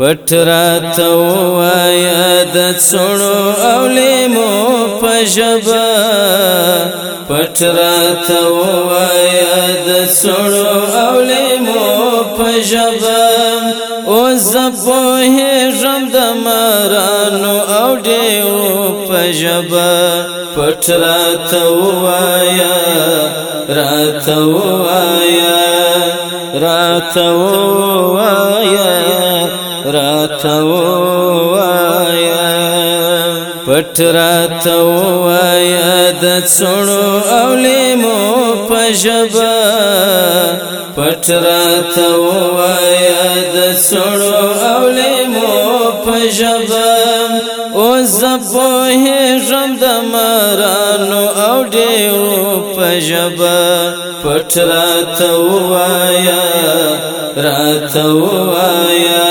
پټ رات وایا د څړو او لیمو پژبا پټ رات وایا د څړو او لیمو پژبا او زبوه رم د مرانو او ډیو پژبا پټ رات وایا رات وایا رات وایا تو آیا پټ را تو آیا د څړو او لیمو پژبا پټ را تو آیا د څړو او لیمو پژبا او زبوه ژوند د مرانو او ډېرو پژبا پټ را تو آیا را تو آیا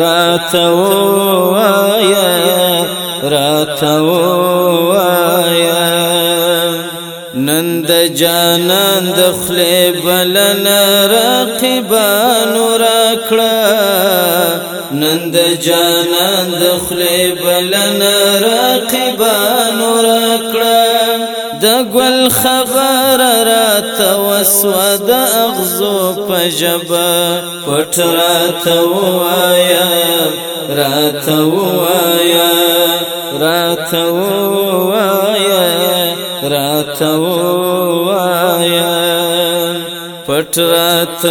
راتوایا راتوایا نند جانان د خلې بلن رقیبانو راکړه نند جانان د خلې بلن رقیبانو راکړه د ګل خبر را توسو د اغزو په جبا پټ را توایا رات وایا رات وایا رات وایا پټ رات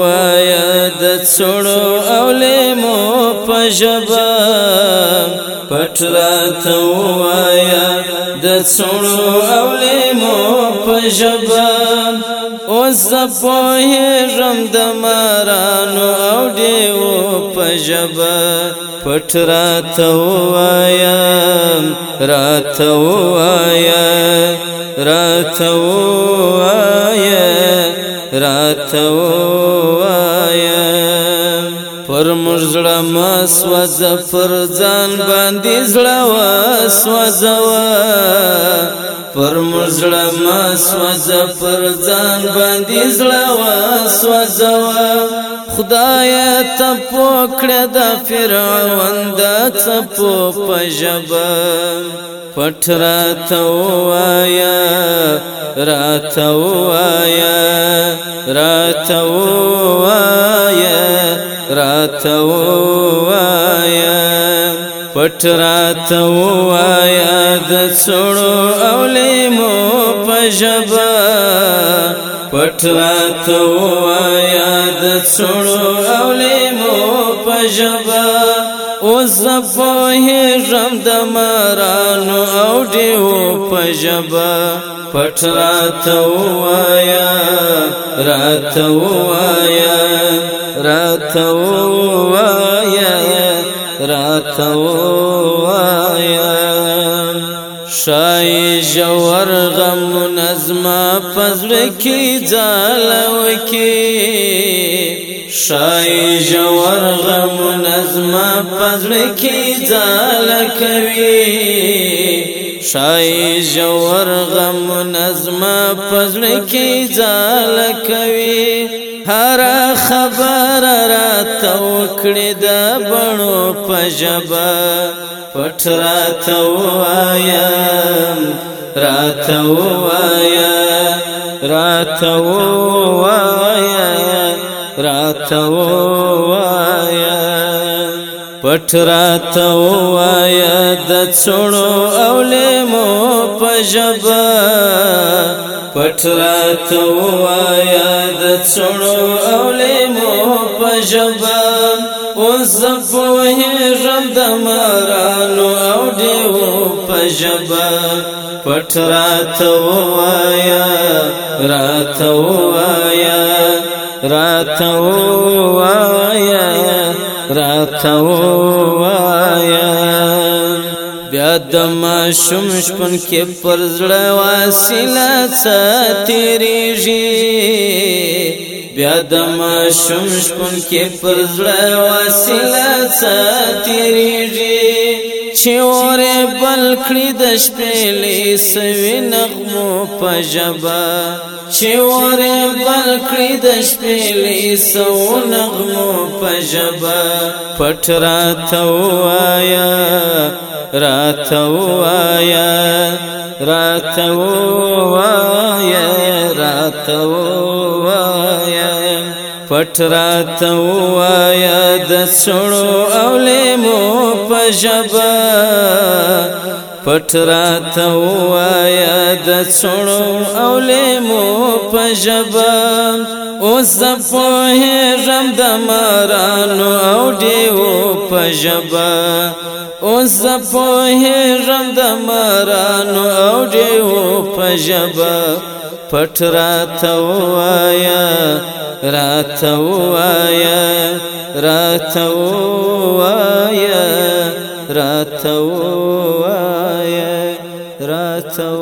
وایا د څړو اولې مو پجبا پټ رات وایا د څړو اولې مو پجبا زپوه رم د مارانو او دیو پجبا پټ رات وایم رات وایم رات وایم رات وایم پر مزړه ما سوځ پر ځان باندې زړه وا سوځوا پر مزړه ما سوځ پر ځان باندې زړه وا سوځ خدای ته پوکړه د فرعون د چپو پجب پټ رات وایا رات وایا رات وایا رات وایا پټ رات وایا د سړو او لیمو پجبا پټ رات وایا د سړو او لیمو پجبا او زبوه رم د مرانو او دیو پجبا پټ رات وایا رات وایا رات وایا رات وایا ژور غم نظم پزړ کې ځالو کې شای ژور غم نظم پزړ کې ځال کوي شای ژور غم نظم پزړ کې ځال کوي هر خبر را توکړې د بڼو پجبا پټرا توایم رات وایا رات وایا رات وایا پټ رات وایا د څړو اولې مو پجبا پټ رات وایا د څړو اولې مو پجبا او زبوه رند مارانو او دیو جبا پټ رات وایا رات وایا رات وایا رات وایا بیا د ماشوم شپن کې پر زړه واسیله ساتيږي بیا د ماشوم شپون کې پر زړه وسیله ساتيږي چور بل کړی د شپې لې سوي نغمو په جبا چور بل کړی د شپې لې سو نغمو په جبا پټ رات وایا رات وایا رات وایا رات وایا پټ رات وایا د سړو اولې مو جب پټ رات وایا د څړو او لیمو په جب اوس په رم د مارانو او دیو په جب اوس په رم د مارانو او دیو په جب پټ رات وایا رات وایا رات وایا راتوایا راتوایا